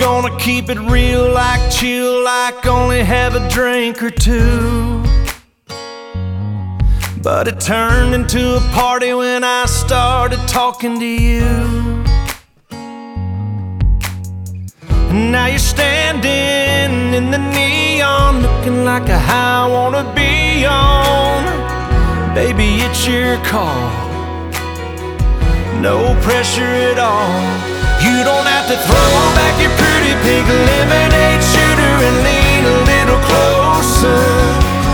gonna keep it real, like chill, like only have a drink or two. But it turned into a party when I started talking to you. And now you're standing in the neon, looking like a high I wanna be on. Baby, it's your call. No pressure at all. You don't have to throw pink lemonade shooter and lean a little closer.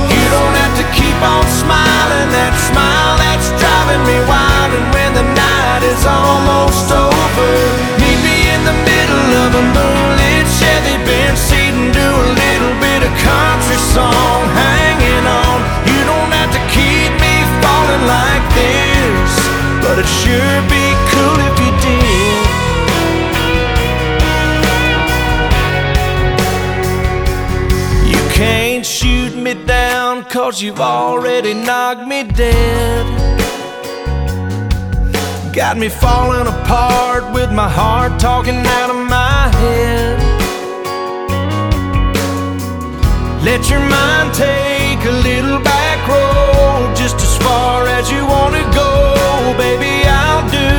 You don't have to keep on smiling that smile that's driving me wild. And when the night is almost over, meet me in the middle of a moonlit Chevy bench seat and do a little bit of country song hanging on. You don't have to keep me falling like this, but it sure be cool if you me down cause you've already knocked me dead. Got me falling apart with my heart talking out of my head. Let your mind take a little back road just as far as you wanna go, baby. I'll do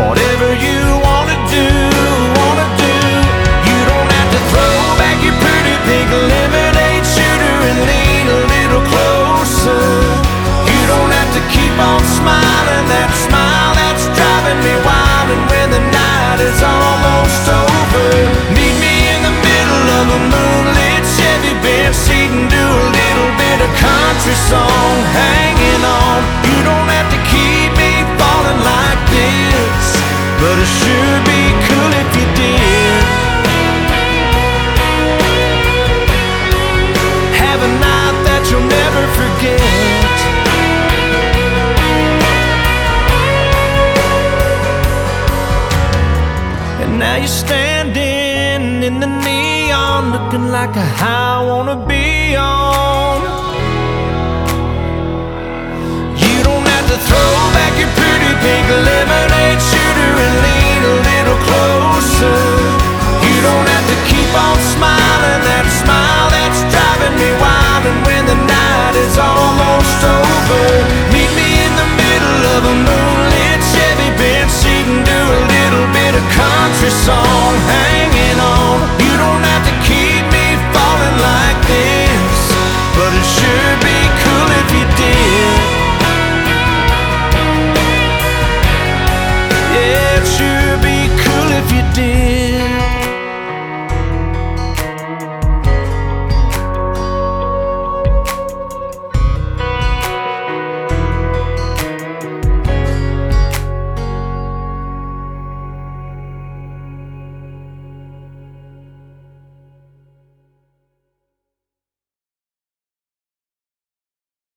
whatever you wanna standing in the neon, looking like a high I wanna be on. Sure be cool if you did.